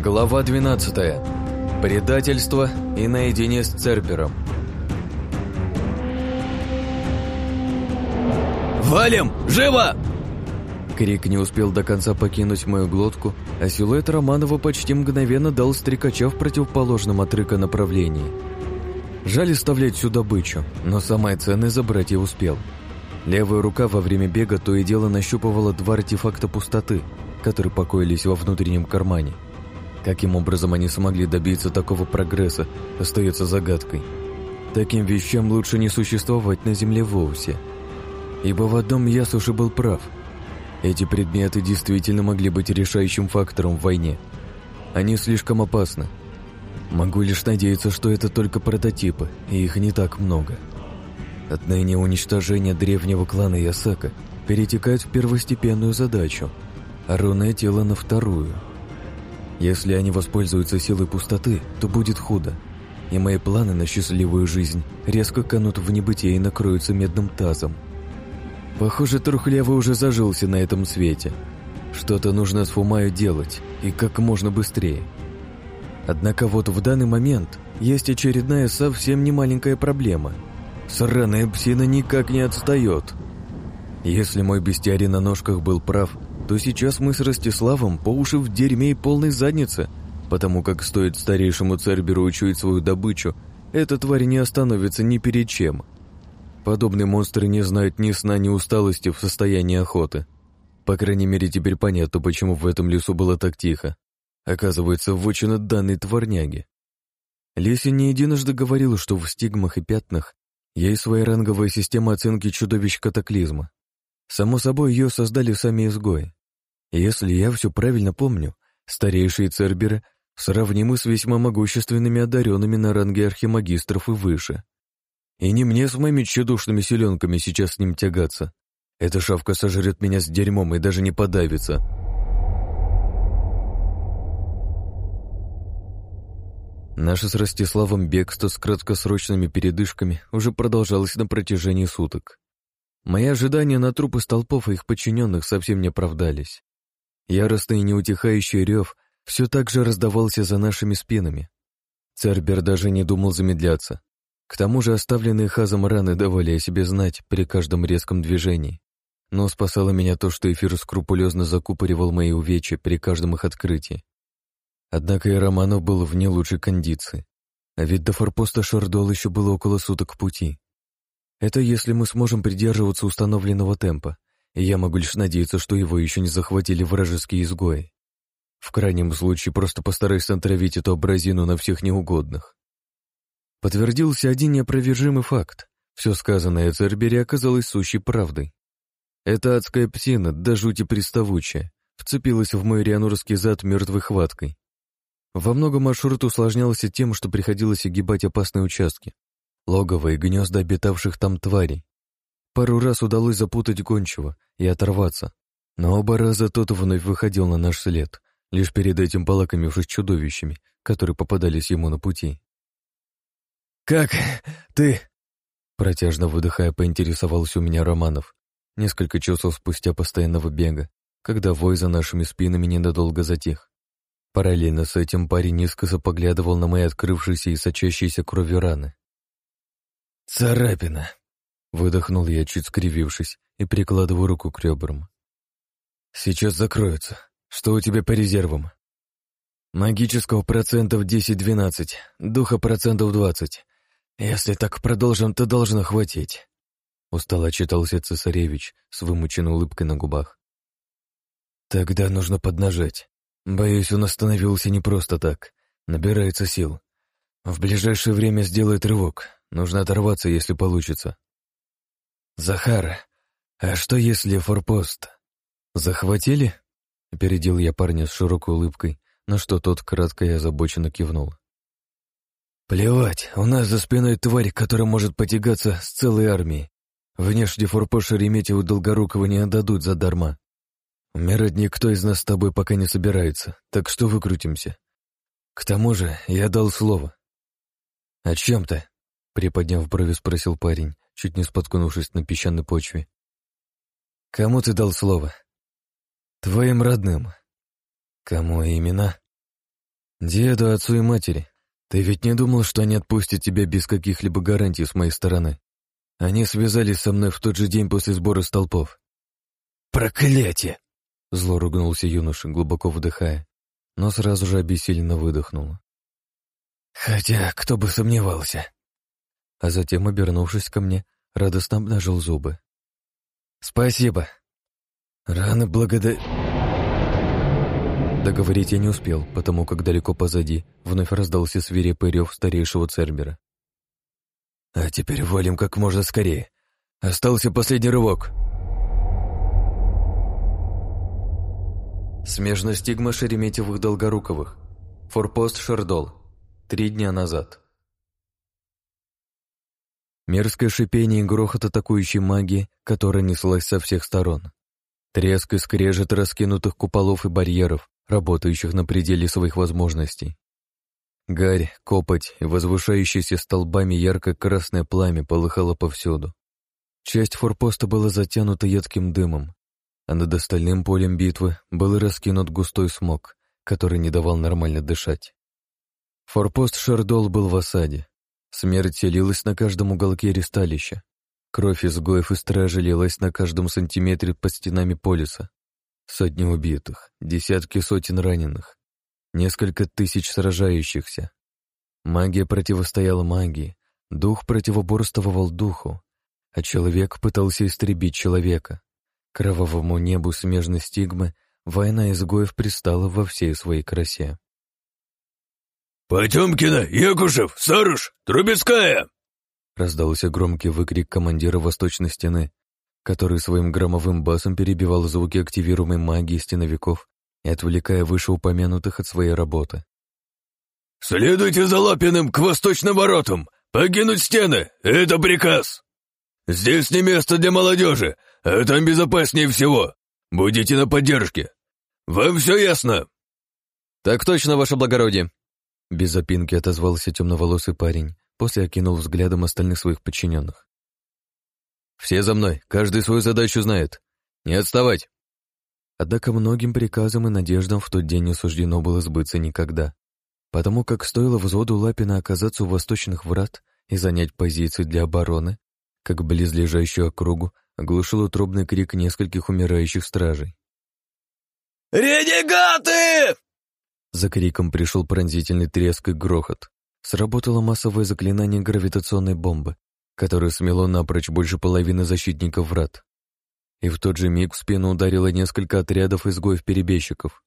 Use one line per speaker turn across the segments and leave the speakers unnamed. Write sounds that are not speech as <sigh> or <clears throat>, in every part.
Глава 12. Предательство и наедине с Цербером.
«Валим! Живо!»
Крик не успел до конца покинуть мою глотку, а силуэт Романова почти мгновенно дал стрекача в противоположном от рыка направлении. Жаль оставлять всю добычу, но самое ценное забрать я успел. Левая рука во время бега то и дело нащупывала два артефакта пустоты, которые покоились во внутреннем кармане – Каким образом они смогли добиться такого прогресса, остается загадкой. Таким вещам лучше не существовать на Земле вовсе. Ибо в одном Ясуши был прав. Эти предметы действительно могли быть решающим фактором в войне. Они слишком опасны. Могу лишь надеяться, что это только прототипы, и их не так много. Отныне уничтожение древнего клана Ясака перетекает в первостепенную задачу, а рунное тело на вторую – если они воспользуются силой пустоты, то будет худо. И мои планы на счастливую жизнь резко канут в небытие и накроются медным тазом. Похоже, Трухлявый уже зажился на этом свете. Что-то нужно с Фумаю делать, и как можно быстрее. Однако вот в данный момент есть очередная совсем не маленькая проблема. Сраная псина никак не отстает. Если мой бестиарий на ножках был прав, то сейчас мы с Ростиславом по уши в дерьме и полной заднице, потому как стоит старейшему Церберу учуять свою добычу, эта тварь не остановится ни перед чем. Подобные монстры не знают ни сна, ни усталости в состоянии охоты. По крайней мере, теперь понятно, почему в этом лесу было так тихо. Оказывается, вотчина данной тварняги. Леся не единожды говорила, что в стигмах и пятнах есть своя ранговая система оценки чудовищ катаклизма. Само собой, ее создали сами изгои. Если я все правильно помню, старейшие церберы сравнимы с весьма могущественными одаренными на ранге архимагистров и выше. И не мне с моими тщедушными селенками сейчас с ним тягаться. Эта шавка сожрет меня с дерьмом и даже не подавится. Наше с Ростиславом бегство с краткосрочными передышками уже продолжалось на протяжении суток. Мои ожидания на трупы столпов и их подчиненных совсем не оправдались. Яростный и неутихающий рев все так же раздавался за нашими спинами. Цербер даже не думал замедляться. К тому же оставленные Хазом раны давали о себе знать при каждом резком движении. Но спасало меня то, что эфир скрупулезно закупоривал мои увечья при каждом их открытии. Однако и Романов был в не лучшей кондиции. А ведь до форпоста Шардол еще было около суток пути. Это если мы сможем придерживаться установленного темпа я могу лишь надеяться, что его еще не захватили вражеские изгои. В крайнем случае просто постараюсь натравить эту абразину на всех неугодных. Подтвердился один неопровержимый факт. Все сказанное о Цербере оказалось сущей правдой. Эта адская псина, до жути приставучая, вцепилась в мой рианурский зад мертвой хваткой. Во многом маршрут усложнялся тем, что приходилось огибать опасные участки, логово и гнезда обитавших там тварей, Пару раз удалось запутать гончего и оторваться, но оба раза тот вновь выходил на наш след, лишь перед этим полакомившись чудовищами, которые попадались ему на пути.
«Как ты?»
Протяжно выдыхая, поинтересовался у меня Романов, несколько часов спустя постоянного бега, когда вой за нашими спинами ненадолго затих. Параллельно с этим парень низко поглядывал на мои открывшиеся и сочащиеся кровью раны.
«Царапина»,
Выдохнул я, чуть скривившись, и прикладываю руку к ребрам.
«Сейчас закроются. Что у тебя по резервам?»
«Магического процентов 10-12, духа процентов 20. Если так продолжим, то должно хватить». Устало отчитался цесаревич с вымученной улыбкой на губах. «Тогда нужно поднажать. Боюсь, он остановился не просто так. Набирается сил. В ближайшее время сделает рывок. Нужно оторваться, если получится». «Захар, а что если форпост?» «Захватили?» — опередил я парня с широкой улыбкой, на что тот кратко и озабоченно кивнул.
«Плевать, у нас за спиной тварь, которая может потягаться с целой армией. Внешне форпост Шереметьеву Долгорукова не отдадут задарма. Умирать никто из нас с тобой пока не собирается, так что выкрутимся. К тому же я дал слово». «О чем ты?» — приподняв брови, спросил парень, чуть не споткнувшись на песчаной почве. «Кому ты дал слово?» «Твоим родным». «Кому именно?» Деду, отцу и матери. Ты ведь не думал, что они отпустят тебя без каких-либо гарантий с моей стороны? Они связались со мной в тот же день после сбора столпов.
«Проклятие!»
— зло ругнулся юноша, глубоко вдыхая, но сразу же обессиленно выдохнул.
«Хотя, кто бы сомневался!»
А затем, обернувшись ко мне, радостно обнажил зубы.
«Спасибо!»
«Рано благодар...» Договорить я не успел, потому как далеко позади вновь раздался свирепый рев старейшего Цербера.
«А теперь валим как можно скорее. Остался последний рывок!»
Смежная стигма Шереметьевых-Долгоруковых. Форпост Шердол. Три дня назад. Мерзкое шипение и грохот атакующей магии, которая неслась со всех сторон. Треск и скрежет раскинутых куполов и барьеров, работающих на пределе своих возможностей. Гарь, копоть и возвышающееся столбами ярко-красное пламя полыхало повсюду. Часть форпоста была затянута едким дымом, а над остальным полем битвы был раскинут густой смог, который не давал нормально дышать. Форпост Шардол был в осаде. Смерть селилась на каждом уголке ресталища. Кровь изгоев и стражи лилась на каждом сантиметре под стенами полиса. Сотни убитых, десятки сотен раненых, несколько тысяч сражающихся. Магия противостояла магии, дух противоборствовал духу, а человек пытался истребить человека. Кровавому небу смежной стигмы война изгоев пристала во всей своей красе.
«Потемкина, Якушев, Саруш, Трубецкая!»
Раздался громкий выкрик командира восточной стены, который своим громовым басом перебивал звуки активируемой магии стеновиков и отвлекая вышеупомянутых от своей работы.
«Следуйте за Лапиным к восточным воротам! Покинуть стены! Это приказ! Здесь не место для молодежи, а там безопаснее всего! Будете на поддержке! Вам все ясно?»
«Так точно, ваше благородие!»
Без запинки отозвался темноволосый парень, после окинул взглядом остальных своих подчиненных.
«Все за мной, каждый свою задачу знает. Не отставать!»
Однако многим приказам и надеждам в тот день не суждено было сбыться никогда, потому как стоило взводу Лапина оказаться у восточных врат и занять позиции для обороны, как близлежащую округу оглушил утробный крик нескольких умирающих стражей.
«Ренегаты!»
За криком пришел пронзительный треск и грохот. Сработало массовое заклинание гравитационной бомбы, которое смело напрочь больше половины защитников врат. И в тот же миг в спину ударило несколько отрядов изгоев-перебежчиков.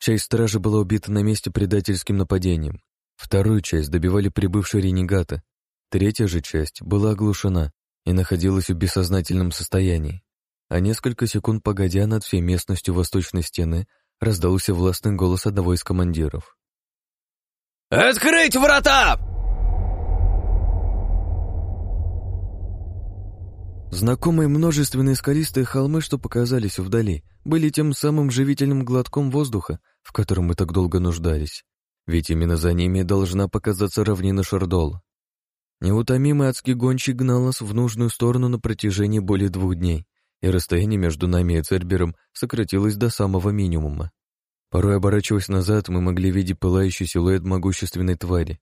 Часть стражи была убита на месте предательским нападением. Вторую часть добивали прибывшие ренегаты. Третья же часть была оглушена и находилась в бессознательном состоянии. А несколько секунд погодя над всей местностью восточной стены раздался властный голос одного из командиров.
«Открыть врата!»
Знакомые множественные скалистые холмы, что показались вдали, были тем самым живительным глотком воздуха, в котором мы так долго нуждались. Ведь именно за ними должна показаться равнина Шардол. Неутомимый адский гонщик гнал нас в нужную сторону на протяжении более двух дней, и расстояние между нами и Цербером сократилось до самого минимума. Порой, оборачиваясь назад, мы могли видеть пылающий силуэт могущественной твари.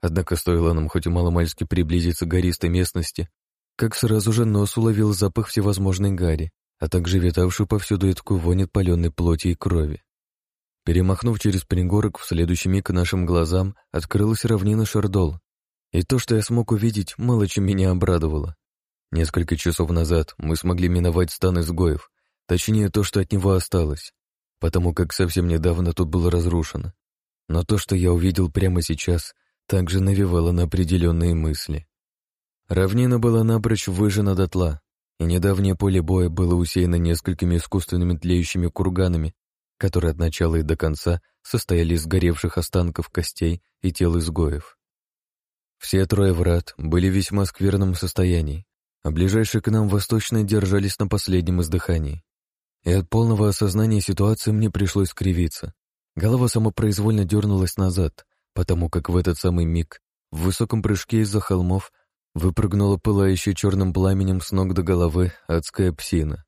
Однако стоило нам хоть маломальски приблизиться к гористой местности, как сразу же нос уловил запах всевозможной гари, а также витавшую повсюду едкую вонь от паленой плоти и крови. Перемахнув через пригорок, в следующий миг к нашим глазам открылась равнина Шардол, и то, что я смог увидеть, мало чем меня обрадовало. Несколько часов назад мы смогли миновать стан изгоев, точнее то, что от него осталось, потому как совсем недавно тут было разрушено. Но то, что я увидел прямо сейчас, также навевало на определенные мысли. Равнина была напрочь выжжена дотла, и недавнее поле боя было усеяно несколькими искусственными тлеющими курганами, которые от начала и до конца состояли из сгоревших останков костей и тел изгоев. Все трое врат были в весьма скверном состоянии, а ближайшие к нам восточные держались на последнем издыхании. И от полного осознания ситуации мне пришлось скривиться. Голова самопроизвольно дернулась назад, потому как в этот самый миг в высоком прыжке из-за холмов выпрыгнула пылающая черным пламенем с ног до головы адская псина.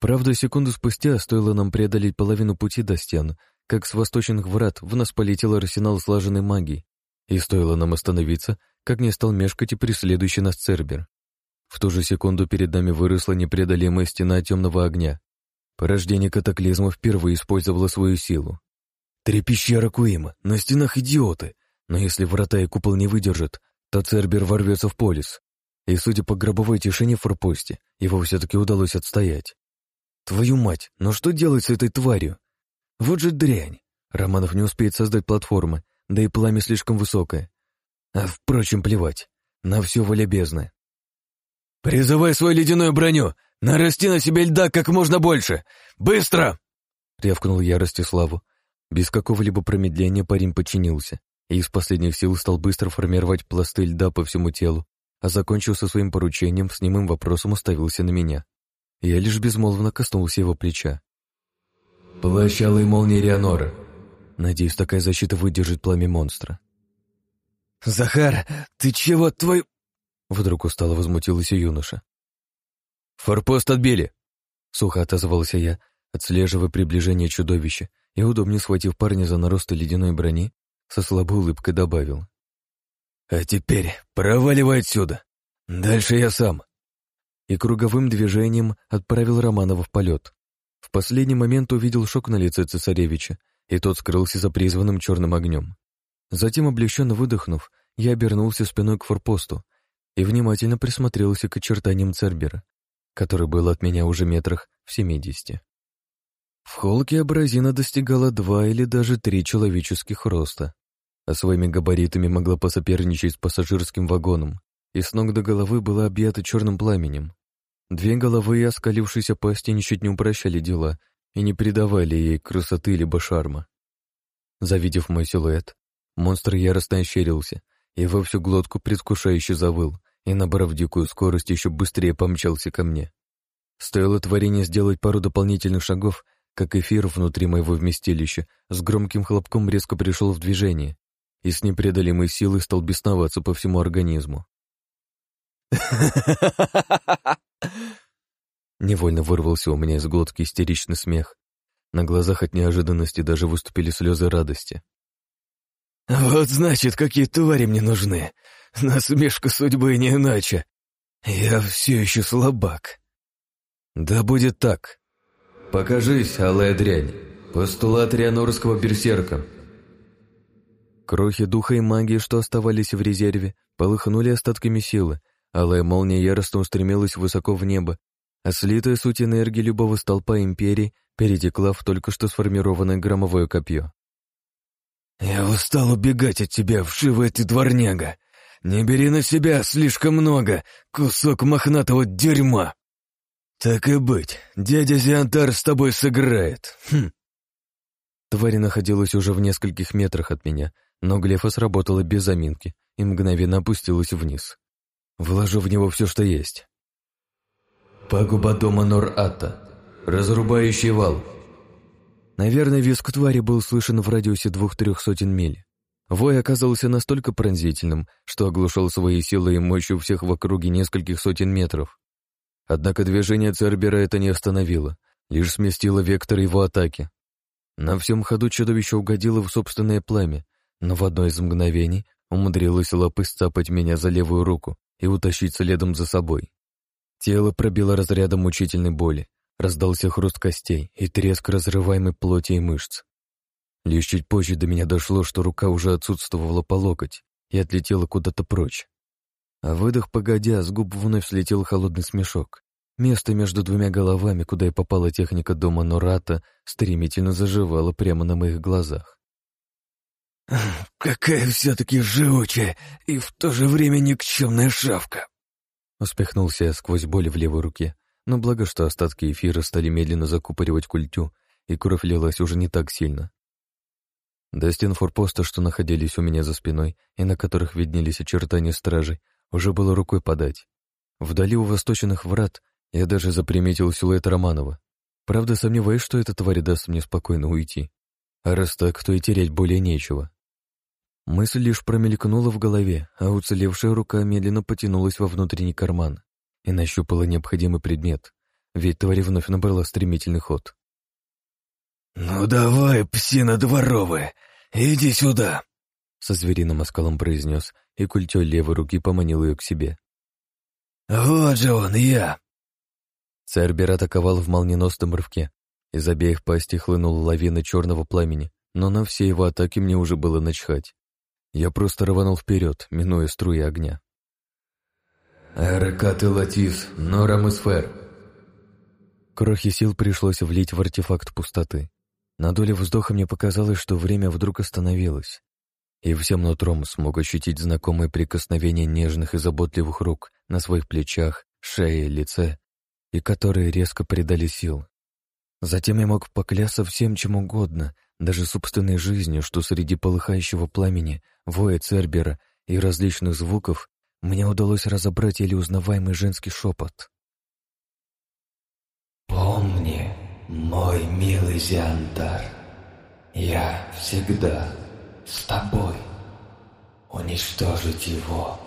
Правда, секунду спустя стоило нам преодолеть половину пути до стен,
как с восточных врат в нас полетел арсенал слаженной магии, и стоило нам остановиться, как не стал мешкать и преследующий нас Цербер. В ту же секунду перед нами выросла непреодолимая стена темного огня. Порождение катаклизма впервые использовало свою силу. Три пещеры Куима, на стенах идиоты, но если врата и купол не выдержат, то Цербер ворвется в полис. И, судя по гробовой тишине в форпосте, его все-таки удалось отстоять. Твою мать, но что делать с этой тварью? Вот же дрянь. Романов не успеет создать платформы, да и пламя слишком высокое. А впрочем, плевать. На все воля бездны.
«Призывай свою ледяную броню! Нарасти на себе льда как можно больше! Быстро!»
Рявкнул я Ростиславу. Без какого-либо промедления парень подчинился и из последних сил стал быстро формировать пласты льда по всему телу, а закончил со своим поручением, с немым вопросом уставился на меня. Я лишь безмолвно коснулся его плеча.
«Плащ алой молнии Рианора».
Надеюсь, такая защита выдержит пламя монстра.
«Захар, ты чего, твой...»
Вдруг устало возмутился юноша.
«Форпост отбили!»
Сухо отозвался я, отслеживая приближение чудовища, и, удобнее схватив парня за наросты ледяной брони, со слабой улыбкой добавил.
«А теперь проваливай отсюда! Дальше я сам!»
И круговым движением отправил Романова в полет. В последний момент увидел шок на лице цесаревича, и тот скрылся за призванным черным огнем. Затем, облегченно выдохнув, я обернулся спиной к форпосту и внимательно присмотрелся к очертаниям Цербера, который был от меня уже метрах в семидесяти. В холке абразина достигала два или даже три человеческих роста, а своими габаритами могла посоперничать с пассажирским вагоном, и с ног до головы была объята черным пламенем. Две головы и оскалившиеся пасти ничуть не упрощали дела и не придавали ей красоты либо шарма. Завидев мой силуэт, монстр яростно ощерился и во всю глотку предвкушающе завыл, и, набрав дикую скорость, еще быстрее помчался ко мне. Стоило творение сделать пару дополнительных шагов, как эфир внутри моего вместилища с громким хлопком резко пришел в движение и с непреодолимой силой стал бесноваться по всему организму. <laughs> Невольно вырвался у меня из глотки истеричный смех. На глазах от неожиданности даже выступили слезы радости.
«Вот значит, какие твари мне нужны. Насмешка судьбы не иначе. Я все еще слабак».
«Да будет так. Покажись, алая дрянь. Постулат рианорского берсерка». Крохи духа и магии, что оставались в резерве, полыхнули остатками силы, алая молния яростно устремилась высоко в небо, а слитая суть энергии любого столпа империи перетекла в только что сформированное громовое копье.
«Я устал убегать от тебя, вшивая ты дворняга! Не бери на себя слишком много, кусок мохнатого дерьма!» «Так и быть, дядя Зиантар с тобой сыграет!» хм.
Тварь находилась уже в нескольких метрах от меня, но глефа сработала без заминки и мгновенно опустилась вниз. Вложу в него все, что есть.
Пагуба дома Нор-Ата. Разрубающий вал.
Наверное, виск твари был слышен в радиусе двух-трех сотен миль. Вой оказался настолько пронзительным, что оглушал своей силой и мощью всех в округе нескольких сотен метров. Однако движение Цербера это не остановило, лишь сместило вектор его атаки. На всем ходу чудовище угодило в собственное пламя, но в одно из мгновений умудрилось лапы сцапать меня за левую руку и утащить следом за собой. Тело пробило разрядом мучительной боли, раздался хруст костей и треск разрываемой плоти и мышц. Лишь чуть позже до меня дошло, что рука уже отсутствовала по локоть и отлетела куда-то прочь. А выдох погодя, с губ вновь слетел холодный смешок. Место между двумя головами, куда и попала техника дома Нората, стремительно заживало прямо на моих глазах. <clears throat>
«Какая все-таки живучая и в то же время никчемная шавка!»
Успехнулся я сквозь боль в левой руке, но благо, что остатки эфира стали медленно закупоривать культю, и кровь лилась уже не так сильно. До стен форпоста, что находились у меня за спиной и на которых виднелись очертания стражей, уже было рукой подать. Вдали у восточных врат я даже заприметил силуэт Романова. Правда, сомневаюсь, что эта тварь даст мне спокойно уйти. А раз так, то и терять более нечего. Мысль лишь промелькнула в голове, а уцелевшая рука медленно потянулась во внутренний карман и нащупала необходимый предмет, ведь тварь вновь набрала стремительный ход.
«Ну давай, псина дворовая, иди сюда!» Со звериным оскалом произнес, и культей левой руки поманил ее к себе. «Вот же он, я!» Цербер атаковал в молниеносном рывке. Из обеих пастей хлынула лавина черного пламени, но на все его атаки мне уже было начхать. Я просто рванул вперед, минуя струи огня.
«Эрекат и Латис, Норам и Сфер!»
Крохи сил пришлось влить в артефакт пустоты. На доле вздоха мне показалось, что время вдруг остановилось. И всем нутром смог ощутить знакомые прикосновения нежных и заботливых рук на своих плечах, шее, лице, и которые резко придали сил. Затем я мог поклясться всем чем угодно, даже собственной жизнью, что среди полыхающего пламени, воя Цербера и различных звуков мне удалось разобрать еле узнаваемый женский шепот.
«Помни, мой милый Зиантар, я всегда с тобой. Уничтожить его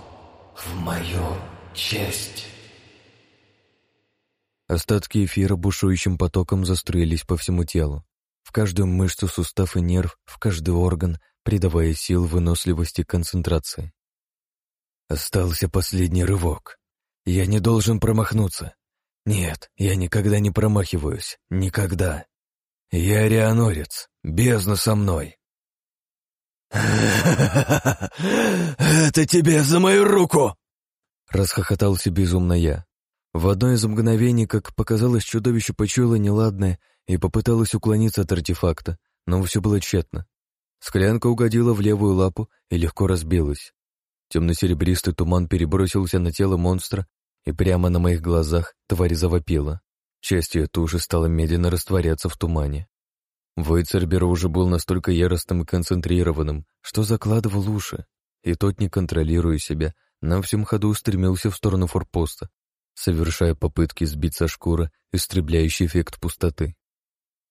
в мою честь».
Остатки эфира бушующим потоком застроились по всему телу, в каждую мышцу, сустав и нерв, в каждый орган, придавая сил, выносливости, концентрации. Остался последний рывок. Я не должен промахнуться. Нет, я никогда не промахиваюсь. Никогда. Я рианорец. Бездна со мной.
«Это тебе за мою руку!»
Расхохотался безумно я. В одно из мгновений, как показалось, чудовище почуяло неладное и попыталось уклониться от артефакта, но все было тщетно. Склянка угодила в левую лапу и легко разбилась. Темно-серебристый туман перебросился на тело монстра, и прямо на моих глазах тварь завопила. Часть ее туши стала медленно растворяться в тумане. Вой Цербера уже был настолько яростным и концентрированным, что закладывал уши, и тот, не контролируя себя, на всем ходу устремился в сторону форпоста, совершая попытки сбить со шкуры истребляющий эффект пустоты.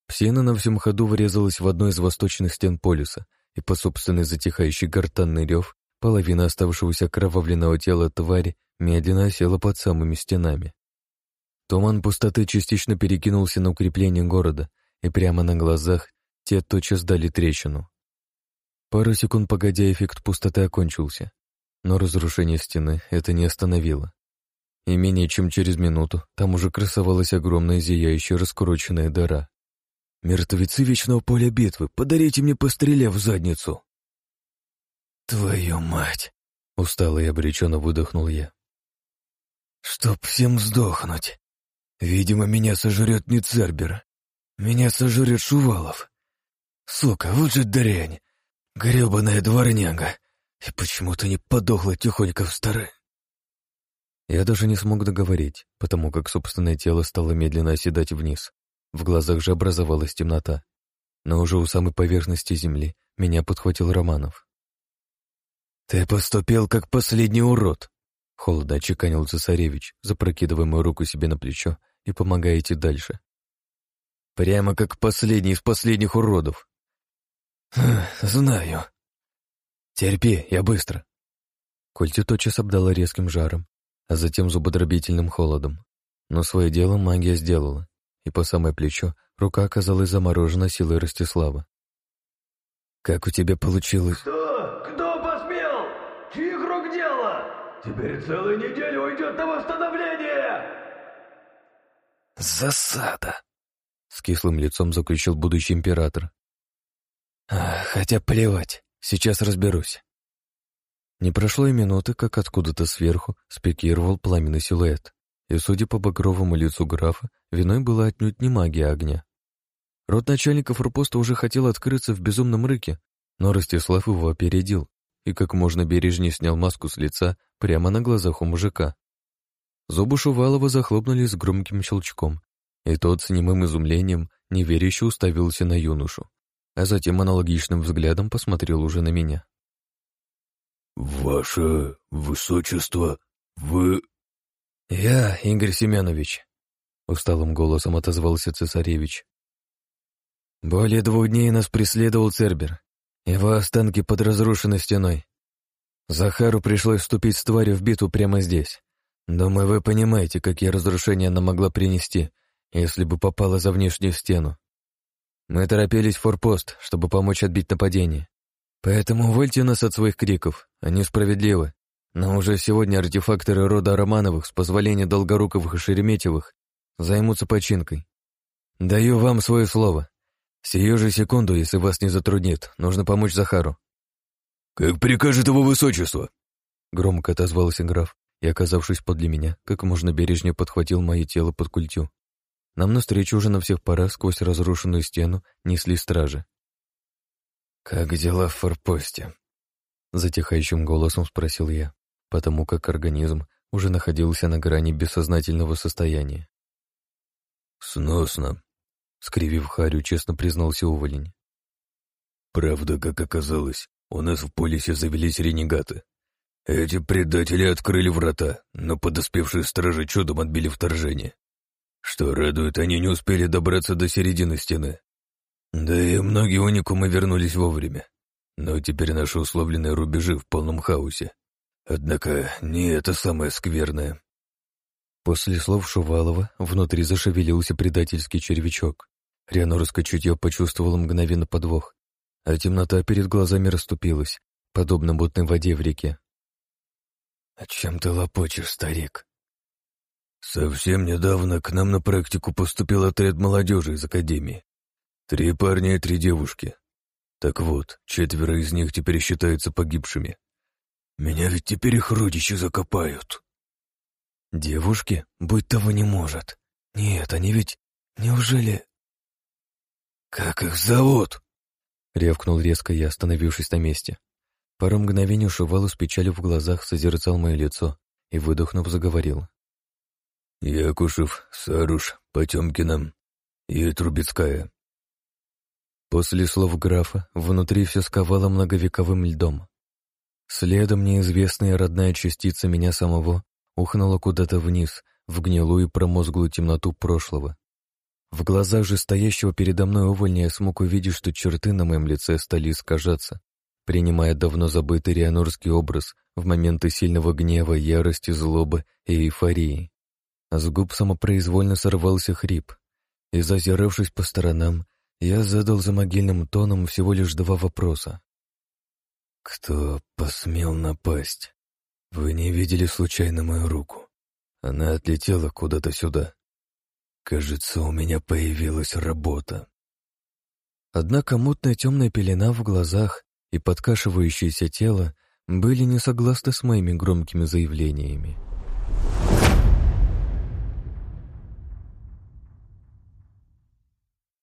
Псина на всем ходу врезалась в одну из восточных стен полюса, и по собственной затихающей гортанный рев Половина оставшегося окровавленного тела твари медленно осела под самыми стенами. Туман пустоты частично перекинулся на укрепление города, и прямо на глазах те тотчас дали трещину. Пару секунд погодя эффект пустоты окончился, но разрушение стены это не остановило. И менее чем через минуту там уже красовалась огромная зияющая раскуроченная дыра. «Мертвецы Вечного Поля Битвы, подарите мне постреле в задницу!» «Твою мать!» — устало и обреченно выдохнул я. «Чтоб всем сдохнуть. Видимо, меня сожрет не Цербер. Меня сожрет Шувалов. Сука, вот же дрянь! гребаная дворняга! И почему-то не подохла тихонько в старе?» Я даже не смог договорить, потому как собственное тело стало медленно оседать вниз. В глазах же образовалась темнота. Но уже у самой поверхности земли меня подхватил Романов. «Ты поступил как последний урод!» Холодно очеканил цесаревич, запрокидывая мою руку себе на плечо и помогая идти дальше. «Прямо как последний из последних уродов!» «Знаю. Терпи, я быстро!» Кольти тотчас обдала резким жаром, а затем зубодробительным холодом. Но свое дело магия сделала, и по самое плечо рука оказалась заморожена силой Ростислава. «Как у тебя получилось?»
Теперь целая неделя уйдет на восстановление!»
«Засада!» — с кислым лицом заключил будущий император. «Хотя плевать, сейчас разберусь». Не прошло и минуты, как откуда-то сверху спикировал пламенный силуэт, и, судя по багровому лицу графа, виной была отнюдь не магия огня. Рот начальника форпоста уже хотел открыться в безумном рыке, но Ростислав его опередил и как можно бережнее снял маску с лица прямо на глазах у мужика. Зубы Шувалова захлопнули с громким щелчком, и тот с немым изумлением неверяще уставился на юношу, а затем аналогичным взглядом посмотрел уже на меня.
«Ваше высочество, вы...»
«Я, Игорь Семенович», — усталым голосом отозвался цесаревич. «Более двух дней нас преследовал Цербер. Его останки под разрушенной стеной. Захару пришлось вступить с тварью в битву прямо здесь. Думаю, вы понимаете, какие разрушения она могла принести, если бы попала за внешнюю стену.
Мы торопились в форпост, чтобы помочь отбить нападение. Поэтому увольте нас от своих криков, они справедливы. Но уже сегодня артефакторы рода Романовых с позволения Долгоруковых и Шереметьевых займутся починкой. Даю вам свое слово. Сию же секунду, если вас не затруднит, нужно помочь Захару.
«Как прикажет его высочество!»
Громко отозвался граф и, оказавшись подле меня, как можно бережнее подхватил мое тело под культю. Нам навстречу уже на всех парах сквозь разрушенную стену несли стражи. «Как дела в форпосте?» Затихающим голосом спросил я, потому как организм уже находился на грани бессознательного состояния.
«Сносно», —
скривив Харю, честно признался уволень.
«Правда, как оказалось, у нас в полисе завелись ренегаты. Эти предатели открыли врата, но подоспевшие стражи чудом отбили вторжение. Что радует, они не успели добраться до середины стены. Да и многие уникумы вернулись вовремя. Но теперь наши условленные рубежи в полном хаосе. Однако не это самое скверное.
После слов Шувалова внутри зашевелился предательский червячок. Рианорское чутье почувствовало мгновенно подвох, а темнота перед глазами расступилась, подобно мутной воде в реке. «О чем ты лопочешь, старик?»
«Совсем недавно к нам на практику поступил отряд молодежи из академии. Три парня и три девушки. Так вот, четверо из них теперь считаются погибшими. Меня ведь теперь их родичи закопают».
«Девушки? Быть того не может. Нет, они ведь... Неужели...»
«Как их зовут?»
— рявкнул резко я, остановившись на месте. Пару мгновений Шувалу с печалью в глазах созерцал мое лицо и, выдохнув, заговорил.
«Якушев, Саруш, Потемкина и Трубецкая».
После слов графа внутри все сковало многовековым льдом. Следом неизвестная родная частица меня самого ухнула куда-то вниз, в гнилую промозглую темноту прошлого. В глазах же стоящего передо мной увольня я смог увидеть, что черты на моем лице стали искажаться, принимая давно забытый рианорский образ в моменты сильного гнева, ярости, злобы и эйфории. С губ самопроизвольно сорвался хрип, и, зазиравшись по сторонам, я задал за могильным тоном всего лишь два вопроса. «Кто посмел напасть?» Вы не видели случайно мою руку? Она отлетела куда-то сюда. Кажется, у меня появилась работа. Однако мутная темная пелена в глазах и подкашивающееся тело были не согласны с моими громкими заявлениями.